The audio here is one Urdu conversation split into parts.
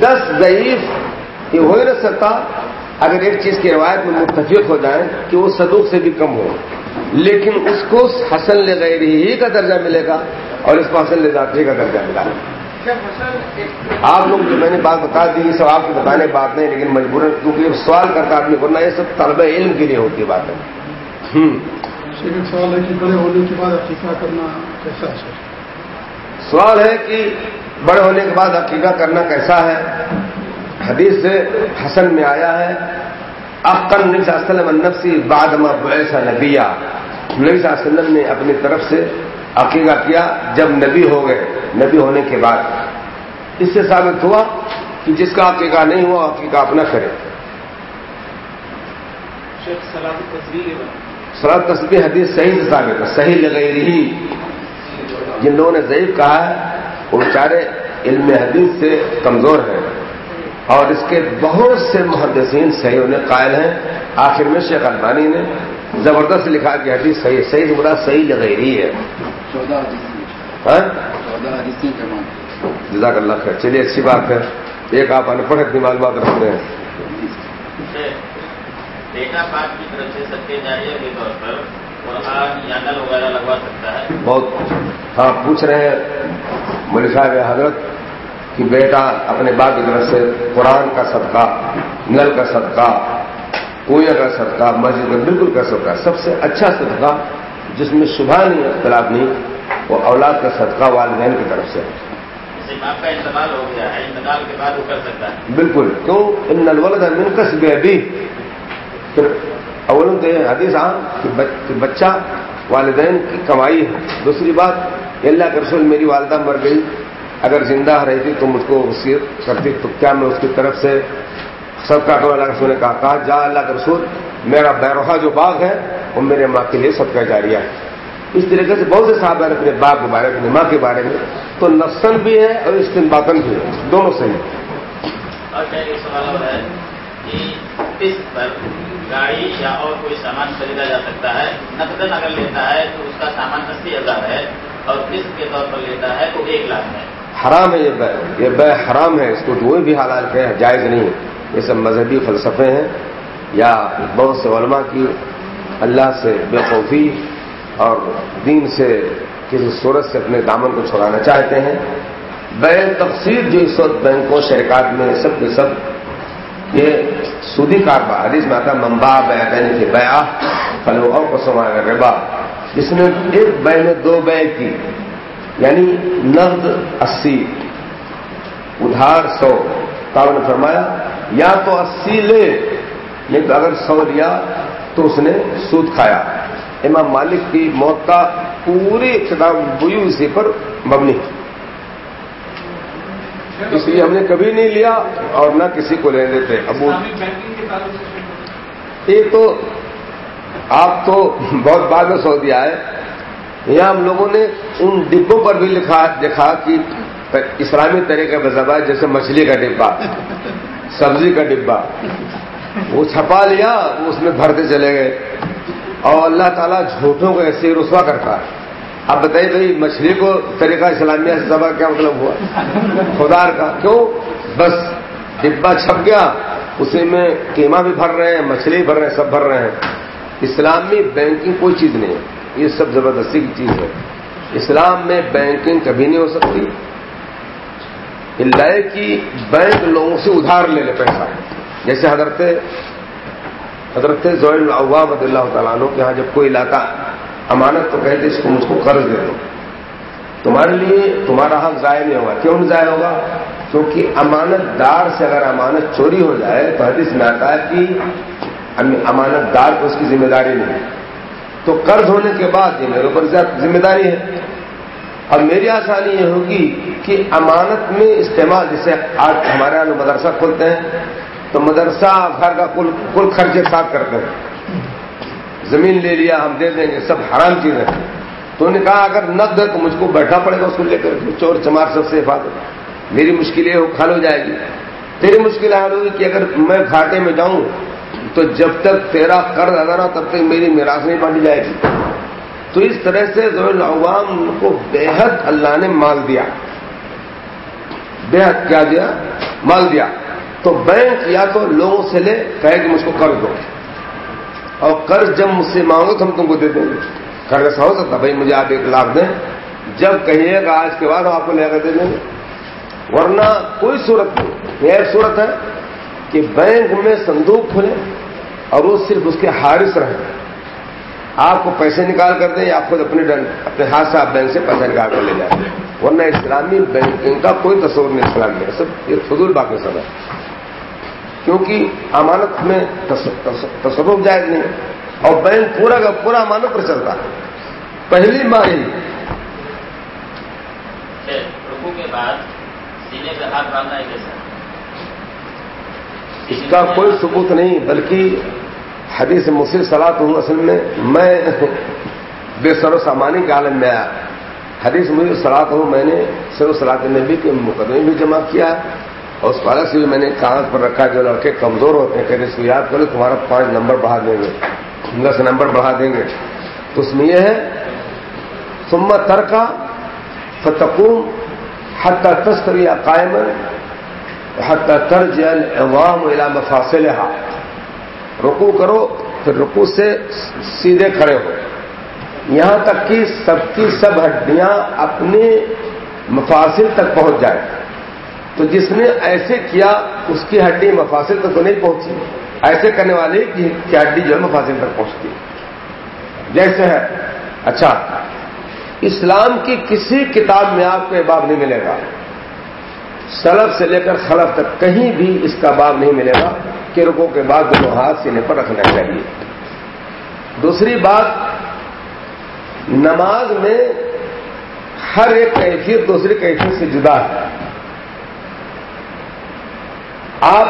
دس ضعیف یہ ہو ہی نہ سکتا اگر ایک چیز کی روایت میں متفق ہو جائے کہ وہ صدوق سے بھی کم ہو لیکن اس کو حسن لے گئی ہی کا درجہ ملے گا اور اس کو حسن لے ذاتی کا درجہ ملا آپ لوگ جو میں نے بات بتا دی یہ سب آپ کو بتانے بات نہیں لیکن مجبور کیونکہ سوال کرتا آدمی کرنا یہ سب طلب علم کے لیے ہوتی بات ہے سوال ہے کہ بڑے ہونے کے بعد عقیقہ کرنا کیسا ہے؟ سوال ہے کہ بڑے ہونے کے بعد عقیقہ کرنا کیسا ہے؟ حدیث سے حسن میں آیا ہے اقن نبی صلی اللہ علیہ وسلم نفسی بادما ایسا نبیا۔ نبی صلی اللہ علیہ وسلم نے اپنی طرف سے عقیقہ کیا جب نبی ہو گئے نبی ہونے کے بعد۔ اس سے ثابت ہوا کہ جس کا عقیقہ نہیں ہوا عقیقہ اپنا کرے۔ سلاد تصویر حدیث صحیح سے ثابت ہے صحیح لگئی رہی جن لوگوں نے ضعیف کہا ہے وہ بیچارے علم حدیث سے کمزور ہیں اور اس کے بہت سے محدثین صحیح انہیں قائل ہیں۔ آخر میں شیخ البانی نے زبردست لکھا کہ حدیث صحیح صحیح سے بڑا صحیح لگئی رہی ہے ہاں؟ جزاک اللہ خیر۔ چلیے اچھی بات ہے۔ ایک آپ ان پڑھ اپنی معلومات رکھتے ہیں۔ بیٹا پاک کی طرف سے سچے جاریہ کے طور پر قرآن یا نل وغیرہ لگوا سکتا ہے؟ بہت ہاں پوچھ رہے ہیں۔ مولوی صاحب حضرت کہ بیٹا اپنے باپ کی طرف سے قرآن کا صدقہ نل کا صدقہ کنویں کا صدقہ مسجد کا بالکل سکتا ہے سب سے اچھا صدقہ جس میں شبہ نہیں اختلاف نہیں وہ اولاد کا صدقہ والدین کی طرف سے۔ جیسے باپ کا انتقال ہو گیا ہے انتقال کے بعد وہ کر سکتا ہے۔ بالکل۔ کیوں ان نلولد منکس بے ابھی پھر اول تو یہ حدیث عام کہ بچہ والدین کی کمائی ہے۔ دوسری بات اللہ کے رسول میری والدہ مر گئی، اگر زندہ رہتی تو مجھ کو وصیت کرتی، تو کیا میں اس کی طرف سے سب کا اللہ کے رسول نے کہا کہا، جا اللہ کے رسول، میرا بیروہا جو باغ ہے، وہ میرے ماں کے لیے سب کا جاریہ ہے۔ اس طریقے سے بہت سے صاحب ہیں اپنے باغ کے بارے میں، اپنی ماں کے بارے میں، تو نسن بھی ہے اور استنباطن بھی ہے، دونوں صحیح اور ایک سوال اور ہے کہ قسط پر گاڑی یا اور کوئی سامان خریدا جا سکتا ہے؟ نقدن اگر لیتا ہے تو اس کا سامان اسی ہزار ہے۔ اور قسط کے طور پر لیتا ہے تو ایک لاکھ ہے۔ حرام ہے یہ بے یہ بے حرام ہے، اس کو کوئی بھی حلال کہ جائز نہیں یہ سب مذہبی فلسفے ہیں۔ یا بہت سے علماء کی اللہ سے بے خوفی اور دین سے کسی صورت سے اپنے دامن کو چھوڑانا چاہتے ہیں۔ بے تفصیل جو اس وقت بینکوں، شرکات میں سب کے سب یہ سودی کاروبار، حدیث میں آتا ممبا بے بین کے بیا فلو اور کو ربا جس نے ایک بے میں دو بے کی یعنی نقد اسی ادھار سو۔ کام نے فرمایا یا تو اسی لے لیکن اگر سو لیا تو اس نے سود کھایا۔ امام مالک کی موت کا پوری کتاب بوئی اسی پر مبنی۔ اس لیے ہم نے کبھی نہیں لیا اور نہ کسی کو لے دیتے ابو یہ تو آپ تو بہت بعد میں سو دیا ہے یہاں ہم لوگوں نے ان ڈبوں پر بھی لکھا دیکھا کہ اسلامی طریقے پر زبا جیسے مچھلی کا ڈبا سبزی کا ڈبا وہ چھپا لیا، وہ اس میں بھرتے چلے گئے۔ اور اللہ تعالیٰ جھوٹوں کو ایسے ہی رسوا کرتا ہے۔ آپ بتائیے بھائی، مچھلی کو طریقہ اسلامیہ سے زبا کیا مطلب ہوا؟ خدار کا۔ کیوں؟ بس ڈبا چھپ گیا، اسی میں قیمہ بھی بھر رہے ہیں، مچھلی بھر رہے ہیں، سب بھر رہے ہیں۔ اسلامی بینکنگ کوئی چیز نہیں ہے۔ یہ سب زبردستی کی چیز ہے۔ اسلام میں بینکنگ کبھی نہیں ہو سکتی۔ اللہ کی بینک لوگوں سے ادھار لے لے پیسہ۔ جیسے حضرت حضرت زویل عوام رضی اللہ تعالیٰ عنہ کے یہاں جب کوئی علاقہ امانت تو کہتے اس کو مجھ کو قرض دے دو۔ تمہارے لیے تمہارا حق ضائع نہیں ہوگا۔ کیوں نہیں ضائع ہوگا؟ کیونکہ امانت دار سے اگر امانت چوری ہو جائے تو حدیث میں آتا ہے کہ امانت دار کو اس کی ذمہ داری نہیں ہے تو قرض ہونے کے بعد یہ میرے اوپر ذمہ داری ہے۔ اب میری آسانی یہ ہوگی کہ امانت میں استعمال، جیسے آج ہمارے یہاں مدرسہ کھولتے ہیں، تو مدرسہ گھر کا کل کل خرچے صاف کرتے ہیں۔ زمین لے لیا، ہم دے دیں گے، سب حرام چیزیں تو انہوں نے کہا، اگر نقد ہے تو مجھ کو بیٹھنا پڑے گا اس کو لے کر چور چمار سب سے حفاظت۔ میری مشکلیں حل ہو جائے گی۔ تیری مشکل حل ہوگی کہ اگر میں گھاٹے میں جاؤں تو جب تک تیرا قرض ادا نہ تب تک میری میراث نہیں بانٹی جائے گی۔ تو اس طرح سے عوام کو بے حد اللہ نے مال دیا۔ بے حد کیا دیا؟ مال دیا۔ تو بینک یا تو لوگوں سے لے کہے کہ مجھ کو قرض دو۔ اور قرض جب مجھ سے مانگو تو ہم تم کو دے دیں گے۔ قرض ایسا ہو سکتا بھائی مجھے آپ ایک لاکھ دیں۔ جب کہیے گا آج کے بعد ہم آپ کو لے کر دے دیں گے۔ ورنہ کوئی صورت نہیں۔ یہ ایک صورت ہے کہ بینک میں صندوق کھلے۔ اور وہ صرف اس کے حارث رہیں آپ کو پیسے نکال کر دیں یا آپ خود اپنے اپنے ہاتھ سے آپ بینک سے پیسے نکال کر لے جائیں۔ ورنہ اسلامی بینکنگ کا کوئی تصور نہیں، اسلام میں سب یہ فضول باقی سب ہے کیونکہ امانت میں تصور جائز نہیں اور بینک پورا کا پورا امانت پر چلتا ہے۔ پہلی ماہی اچھا، کے بعد سینے پہ ہاتھ باندھنا ہے کیسا اس کا کوئی ثبوت نہیں، بلکہ حدیث مصر سلاد ہوں اصل میں میں بے سر و سامانی کے عالم میں آیا۔ حدیث مجھے سلاد ہوں میں نے سر و سلاد نبی کے مقدمے بھی جمع کیا۔ اور اس پالک سے بھی میں نے کاغذ پر رکھا، جو لڑکے کمزور ہوتے ہیں کہ اس کو یاد کرو، تمہارا پانچ نمبر بڑھا دیں گے۔ دس نمبر بڑھا دیں گے۔ تو اس میں یہ ہے سما ترکا فتقوم حتى تستوي قائما۔ حتى ترجع العوام الى مفاصلها. رکو کرو، پھر رکو سے سیدھے کھڑے ہو۔ یہاں تک کہ سب کی سب ہڈیاں اپنے مفاصل تک پہنچ جائے تو جس نے ایسے کیا، اس کی ہڈی مفاصل تک تو نہیں پہنچی۔ ایسے کرنے والے کی ہڈی جو ہے مفاصل تک پہنچتی۔ جیسے ہے۔ اچھا۔ اسلام کی کسی کتاب میں آپ کو یہ باب نہیں ملے گا۔ سلب سے لے کر خلف تک کہیں بھی اس کا باب نہیں ملے گا کہ رکو کے بعد دونوں ہاتھ سینے پر رکھنا چاہیے۔ دوسری بات، نماز میں ہر ایک کیفیت دوسری کیفیت سے جدا ہے۔ آپ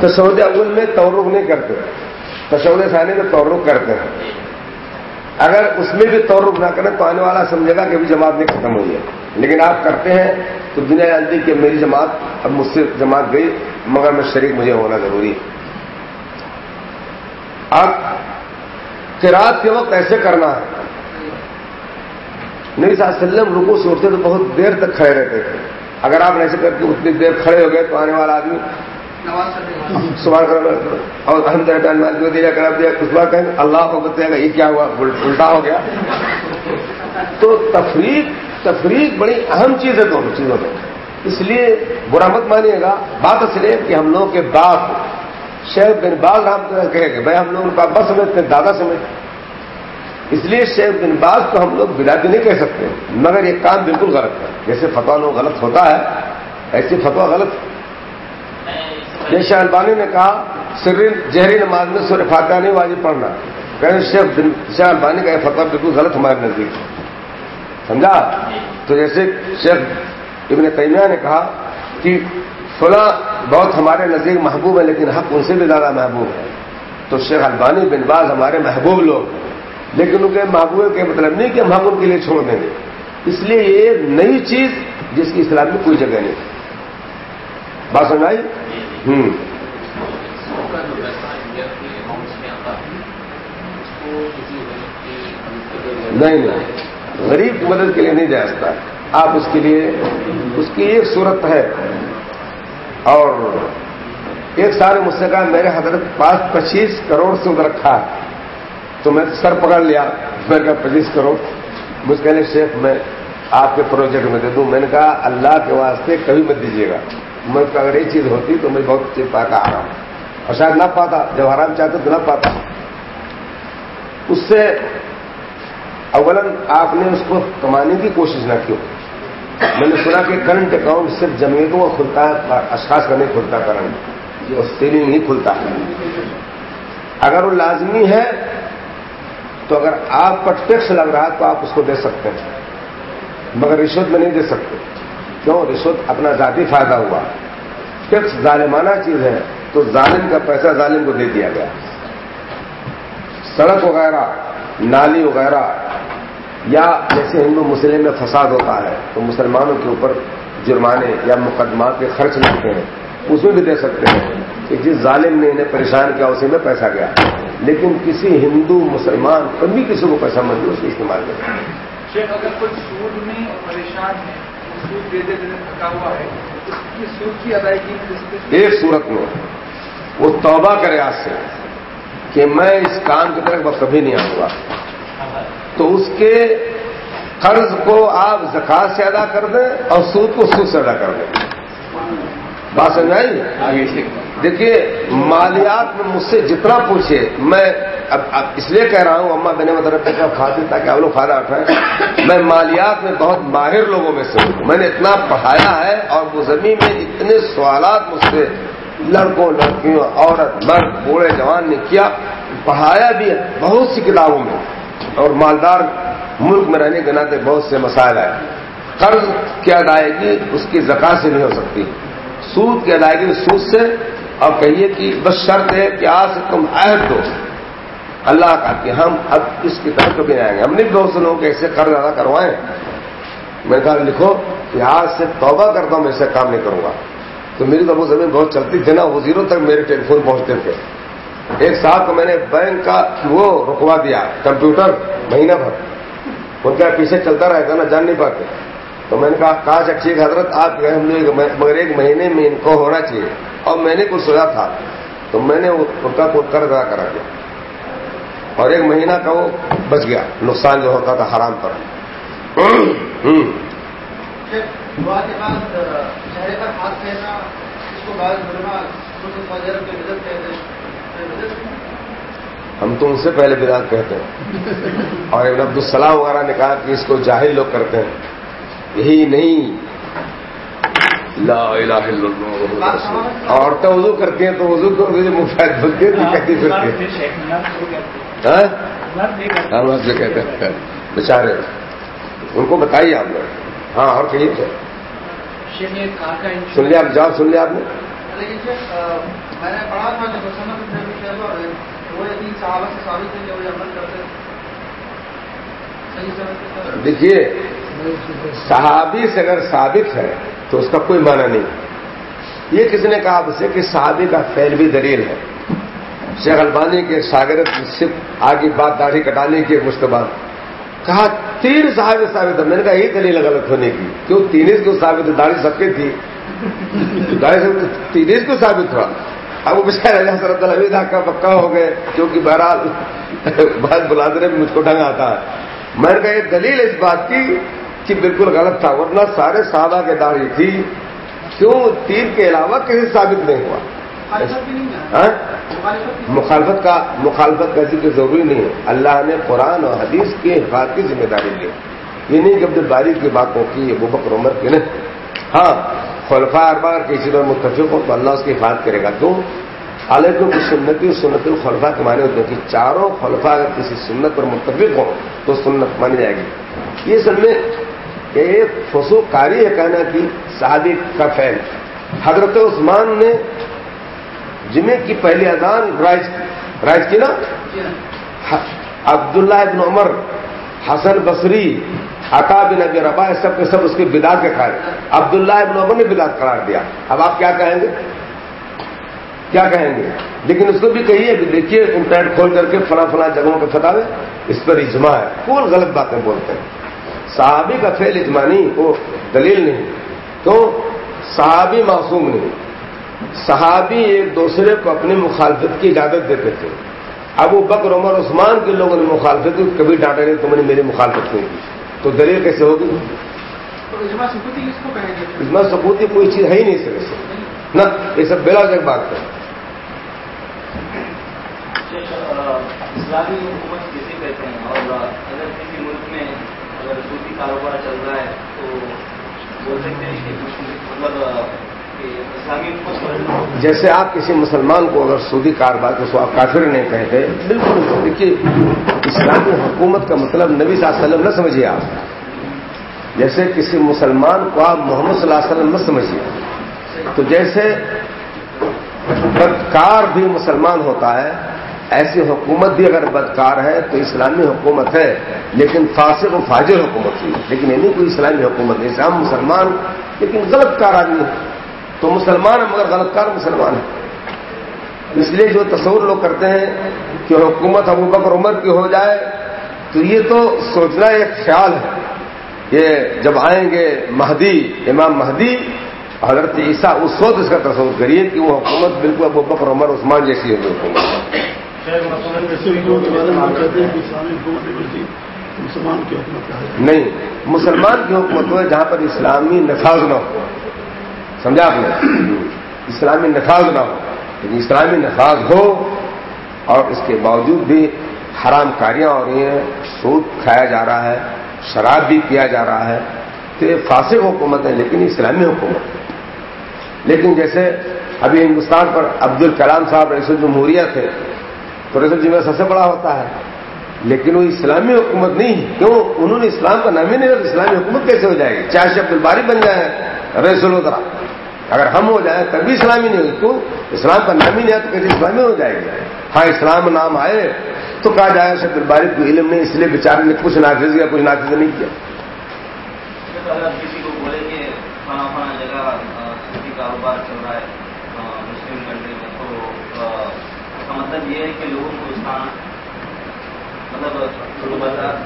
تصور اول میں تورک نہیں کرتے تصور ثانی میں تورک کرتے ہیں۔ اگر اس میں بھی توڑ نہ کریں تو آنے والا سمجھے گا کہ ابھی جماعت نہیں ختم ہوئی ہے۔ لیکن آپ کرتے ہیں تو دنیا جانتی کہ میری جماعت اب مجھ سے جماعت گئی مگر میں شریک مجھے ہونا ضروری ہے۔ اب کراط کے وقت ایسے کرنا ہے۔ نبی صلی اللہ علیہ وسلم رکو سے اٹھتے تو بہت دیر تک کھڑے رہتے تھے۔ اگر آپ ایسے کر کے اتنی دیر کھڑے ہو گئے تو آنے والا آدمی سوال کر اور الحمد للہ دیا کرا دیا اس بار کہیں۔ اللہ کو بتائے گا یہ کیا ہوا الٹا ہو گیا۔ تو تفریق تفریق بڑی اہم چیز ہے دونوں چیزوں میں۔ اس لیے برا مت مانیے گا۔ بات اصل ہے کہ ہم لوگوں کے باپ شیخ بن باز رام کہے گا بھائی ہم لوگ کا بس سمجھتے دادا سمجھتے اس لیے شیخ بن باز کو ہم لوگ بداتی نہیں کہہ سکتے۔ مگر یہ کام بالکل غلط ہے۔ جیسے فتوا لوگ غلط ہوتا ہے، ایسی فتوا غلط جیسے البانی نے کہا، سر جہری نماز میں سور فاتحہ نہیں واجب پڑھنا۔ کہ شیخ شاہ البانی کا یہ فتوا بالکل غلط ہمارے نزدیک سمجھا؟ تو جیسے شیخ ابن تیمیہ نے کہا کہ فلاں بہت ہمارے نزدیک محبوب ہے لیکن حق ان سے بھی زیادہ محبوب ہے تو شیخ البانی بن باز ہمارے محبوب لوگ لیکن ان کے محبوب کے مطلب نہیں کہ ہم ان کے لیے چھوڑ دیں گے۔ اس لیے یہ نئی چیز جس کی اسلام میں کوئی جگہ نہیں۔ بات سمجھائی ہوں۔ نہیں نہیں۔ غریب کی مدد کے لیے نہیں جا سکتا آپ اس کے لیے اس کی ایک صورت ہے۔ اور ایک سال مجھ سے کہا، میرے حضرت پاس پچیس کروڑ سود رکھا ہے۔ تو میں سر پکڑ لیا۔ میں کہا، پچیس کروڑ؟ مجھ کہنے شیخ، میں آپ کے پروجیکٹ میں دے دوں۔ میں نے کہا، اللہ کے واسطے کبھی مت دیجیے گا۔ میں اگر یہ چیز ہوتی تو میں بہت چیز پا کا آرام اور شاید نہ پاتا، جب آرام چاہتے تو نہ پاتا۔ اس سے اولن آپ نے اس کو کمانے کی کوشش نہ کی میں نے سنا کہ کرنٹ اکاؤنٹ صرف جمیتوں کا کھلتا ہے اشخاص کا نہیں کھلتا کرنٹ یہ سیونگ نہیں کھلتا۔ اگر وہ لازمی ہے، تو اگر آپ پر ٹیکس لگ رہا ہے، تو آپ اس کو دے سکتے ہیں۔ مگر رشوت میں نہیں دے سکتے۔ کیوں؟ رشوت اپنا ذاتی فائدہ ہوا۔ ٹیکس ظالمانہ چیز ہے، تو ظالم کا پیسہ ظالم کو دے دیا گیا۔ سڑک وغیرہ، نالی وغیرہ یا جیسے ہندو مسلم میں فساد ہوتا ہے تو مسلمانوں کے اوپر جرمانے یا مقدمات کے خرچ لگتے ہیں اس میں بھی دے سکتے ہیں۔ کہ جس ظالم نے انہیں پریشان کیا اسی میں پیسہ گیا۔ لیکن کسی ہندو مسلمان کبھی کسی کو پیسہ مت اس کے استعمال کریں اگر کوئی سود میں پریشان ہے سود دے دینے تھکا ہوا ہے اس کی سود کی ادائیگی ایک صورت میں وہ توبہ کرے آج سے کہ میں اس کام کی طرف کبھی نہیں آؤں گا۔ تو اس کے قرض کو آپ زکات سے ادا کر دیں اور سود کو سود سے ادا کر دیں۔ بات سمجھ آئی؟ دیکھیے مالیات میں مجھ سے جتنا پوچھے میں اب اب اس لیے کہہ رہا ہوں اما بنے مدرب کا کھاتے تاکہ آپ لوگ فائدہ اٹھائیں۔ میں مالیات میں بہت ماہر لوگوں میں سے ہوں۔ میں نے اتنا پڑھایا ہے اور وہ زمین میں اتنے سوالات مجھ سے لڑکوں لڑکیوں عورت مرد بوڑھے جوان نے کیا پڑھایا بھی ہے بہت سی کتابوں میں۔ اور مالدار ملک میں رہنے کے ناطے بہت سے مسائل ہیں قرض کی ادائیگی اس کی زکات سے نہیں ہو سکتی۔ سود کی ادائیگی سود سے۔ اور کہیے کہ بس شرط ہے کہ آج سے تم عہد دو۔ اللہ کا کہ ہم اب اس کی طرف کبھی نہیں آئیں گے۔ ہم نہیں بہت سے لوگوں کے ایسے قرض ادا کروائیں میں کہا لکھو کہ آج سے توبہ کرتا ہوں، میں ایسے کام نہیں کروں گا۔ تو میری تو وہ زمین بہت چلتی تھی نا وہ زیرو تک میرے ٹیلی فون پہنچتے تھے۔ ایک صاحب کو میں نے بینک کا وہ رکوا دیا، کمپیوٹر، مہینہ بھر۔ ان کا پیچھے چلتا رہتا نا جان نہیں پاتے۔ تو میں نے کہا، کاش اچھی حضرت آپ گئے ہم لوگ، مگر ایک مہینے میں ان کو ہونا چاہیے۔ اور میں نے کچھ سوچا تھا۔ تو میں نے ان کا کوئی قرض ادا کرا دیا۔ اور ایک مہینہ کا وہ بچ گیا۔ نقصان جو ہوتا تھا حرام پر۔ دعا کے بعد چہرے پر ہاتھ پھیرنا اس کو بعض علماء وغیرہ کے مدد کہتے ہیں ہم تو ان سے پہلے بدعت کہتے ہیں۔ اور ابن عبدالسلام وغیرہ نے کہا کہ اس کو جاہل لوگ کرتے ہیں۔ یہی نہیں۔ لا الہ الا اللہ عورتیں وضو کرتی ہیں تو وضو کو مفید بولتی ہیں؟ کہتی پھرتی ہاں؟ مرد سے کہتے ہیں۔ بیچارے۔ ان کو بتائیے آپ نے ہاں اور کہیے سن لیا آپ جواب سن لیا آپ نے؟ میں نے پڑھا تھا وہ صحابہ سے ثابت ہے کہ وہ عمل کرتے دیکھیے، صحابی سے اگر ثابت ہے تو اس کا کوئی معنی نہیں۔ یہ کس نے کہا آپ سے کہ صحابی کا فیل بھی دلیل ہے؟ شیخ البانی کے شاگرد صرف آگے بات داڑھی کٹانے کی کے مشتبہ کہا، تین صحابی ثابت ہے میں نے کہا یہ دلیل غلط ہونے کی۔ کیوں؟ تین کیوں ثابت، داڑھی سب کی تھی۔ داڑھی سب تین کیوں ثابت ہوا۔ اب وہ بچہ حضرت الحمید کا پکا ہو گئے کیونکہ بہرحال بات بلادرے میں مجھ کو ڈنگ آتا ہے۔ میں نے کہا یہ دلیل اس بات کی کہ بالکل غلط تھا ورنہ سارے صحابہ کے داڑھی تھی۔ کیوں؟ تین کے علاوہ کسی ثابت نہیں ہوا۔ ہاں؟ مخالفت کا مخالفت کا ذکر ضروری نہیں ہے۔ اللہ نے قرآن اور حدیث کی حفاظت کی ذمہ داری لی۔ یہ نہیں کہ عبد باری کی باتوں کی ابو بکر عمر کی نہیں۔ ہاں خلفا اربا اگر کسی پر متفق ہو تو اللہ اس کی حفاظت کرے گا۔ کیوں علیکم کی سنتی سنت الخلفا کے معنی ہوتے ہیں کہ چاروں خلفا اگر کسی سنت پر متفق ہو تو سنت مانی جائے گی۔ یہ سب میں ایک فسو کاری ہے کہنا کہ شادی کا فیل حضرت عثمان نے جمعے کی پہلی اذان رائج رائج کی نا؟ عبداللہ ابن عمر حسن بصری عطا بن ابی ربا سب کے سب اس کے بدات کے کھائے عبداللہ ابن عمر نے بدات قرار دیا۔ اب آپ کیا کہیں گے؟ کیا کہیں گے؟ لیکن اس کو بھی کہیے کہ دیکھیے انٹرنیٹ کھول کر کے فلاں فلاں جگہوں کے فتح اس پر اجماع ہے۔ کون غلط باتیں بولتے ہیں؟ صحابی کا فیل اجماع نہیں، وہ دلیل نہیں۔ تو صحابی معصوم نہیں۔ صحابی ایک دوسرے کو اپنی مخالفت کی اجازت دیتے تھے۔ اب وہ بکر، عمر، عثمان کے لوگوں نے مخالفت کبھی ڈانٹا نہیں، تم نے میری مخالفت نہیں کی۔ تو دلیل کیسے ہوگی؟ اجماع ثبوتی کوئی چیز ہے ہی نہیں سر سے۔ نہ یہ سب بلا جگ بات ہے۔ اسلامی حکومت کسی کہتے ہیں؟ اور اگر کسی ملک میں اگر سوتی کاروبار چل رہا ہے تو بول سکتے ہیں کہ مطلب جیسے آپ کسی مسلمان کو اگر سودی کاروبار کو آپ کافر نہیں کہتے بالکل۔ دیکھیے اسلامی حکومت کا مطلب نبی صلی اللہ علیہ وسلم نہ سمجھیے آپ۔ جیسے کسی مسلمان کو آپ محمد صلی اللہ علیہ وسلم نہ سمجھیے۔ تو جیسے بدکار بھی مسلمان ہوتا ہے ایسی حکومت بھی اگر بدکار ہے تو اسلامی حکومت ہے لیکن فاسق و فاجر حکومت ہوئی لیکن یعنی کوئی اسلامی حکومت نہیں ہم مسلمان لیکن غلط کار آدمی تو مسلمان مگر غلط کار مسلمان ہے اس لیے جو تصور لوگ کرتے ہیں کہ حکومت ابو بکر عمر کی ہو جائے تو یہ تو سوچنا ایک خیال ہے۔ یہ جب آئیں گے مہدی امام مہدی حضرت عیسیٰ اس وقت اس کا تصور کریے کہ وہ حکومت بالکل ابو بکر عمر عثمان جیسی ہوگی۔ حکومت مسلمان کی حکومت ہے۔ نہیں مسلمان کی حکومت ہو جہاں پر اسلامی نفاذ نہ ہو۔ سمجھا آپ نے؟ اسلامی نفاذ نہ ہو۔ لیکن اسلامی نفاذ ہو اور اس کے باوجود بھی حرام کاریاں ہو رہی ہیں سود کھایا جا رہا ہے، شراب بھی پیا جا رہا ہے۔ تو یہ فاسق حکومت ہے، لیکن اسلامی حکومت ہے۔ لیکن جیسے ابھی ہندوستان پر عبد الکلام صاحب رئیس الجمہوریہ تھے، تو رئیس الجمہوریہ سب سے بڑا ہوتا ہے۔ لیکن وہ اسلامی حکومت نہیں، کیوں؟ انہوں نے اسلام کا نام ہی نہیں اسلامی حکومت کیسے ہو جائے گی؟ چاہے عبد الباری بن جائے، رئیس الوزرا اگر ہم ہو جائیں تب بھی اسلامی نہیں ہوگی کیوں اسلام کا نام ہی نہیں ہے تو کیسے اسلامی ہو جائے گی؟ ہاں اسلام نام آئے تو کہا جائے شب الباری کو علم نہیں، اس لیے بیچارے نے کچھ نافذ کیا، کچھ نافذ نہیں کیا۔ کسی کو بولے کہ جگہ کاروبار چل رہا ہے مسلم کنٹری میں، تو اس کا مطلب یہ ہے کہ لوگوں کو اس کا مطلب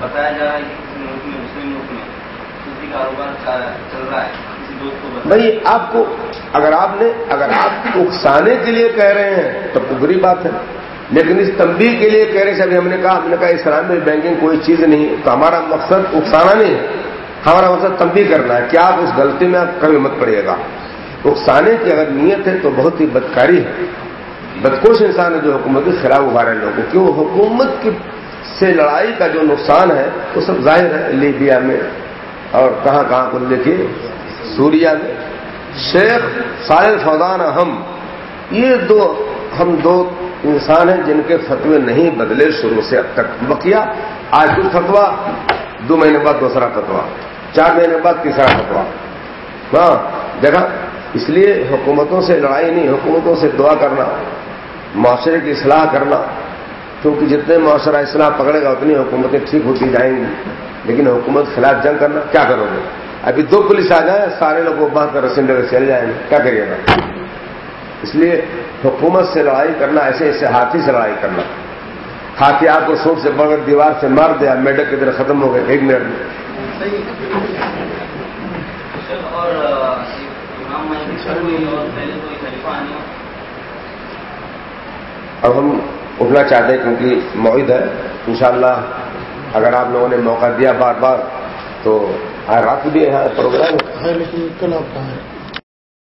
بتایا جا رہا ہے کہ مسلم ملک میں کسی کاروبار چل رہا ہے، کسی دوست کو آپ کو اگر آپ نے اگر آپ اکسانے کے لیے کہہ رہے ہیں، تو بری بات ہے۔ لیکن اس تنبیہ کے لیے کہہ رہے سے ابھی ہم نے کہا ہم نے کہا اسلام میں بینکنگ کوئی چیز نہیں، تو ہمارا مقصد اکسانا نہیں ہے۔ ہمارا مقصد تنبیہ کرنا ہے۔ کیا آپ اس غلطی میں آپ کبھی مت پڑیے گا؟ اکسانے کی اگر نیت ہے تو بہت ہی بدکاری ہے۔ بدکوش انسان ہے جو حکومت کے خلاف ابھارے لوگوں کیوں؟ حکومت کی سے لڑائی کا جو نقصان ہے، وہ سب ظاہر ہے۔ لیبیا میں اور کہاں کہاں کو دیکھیے سوریا میں۔ شیخ ساحل فوزان اہم، یہ دو، ہم دو انسان ہیں جن کے فتوے نہیں بدلے شروع سے اب تک۔ بکیا آج کچھ فتوا دو مہینے بعد دوسرا فتوا چار مہینے بعد تیسرا فتوا ہاں دیکھا، اس لیے حکومتوں سے لڑائی نہیں، حکومتوں سے دعا کرنا، معاشرے کی اصلاح کرنا۔ کیونکہ جتنے معاشرہ اصلاح پکڑے گا، اتنی حکومتیں ٹھیک ہوتی جائیں گی۔ لیکن حکومت خلاف جنگ کرنا کیا کرو گے؟ ابھی دو پولیس آ جائیں سارے لوگ باندھ کر رسم لے چل جائیں گے۔ کیا کریے گا؟ اس لیے حکومت سے لڑائی کرنا ایسے ایسے ہاتھی سے لڑائی کرنا۔ ہاتھی آپ کو سوٹ سے بغیر دیوار سے مار دیا میڈک کی طرح ختم ہو گئے ایک منٹ۔ میں اب ہم اٹھنا چاہتے ہیں کیونکہ معید ہے۔ انشاءاللہ اگر آپ لوگوں نے موقع دیا بار بار تو رات بھی ہے، پروگرام ہے۔ لیکن کل آپ کہاں ہے۔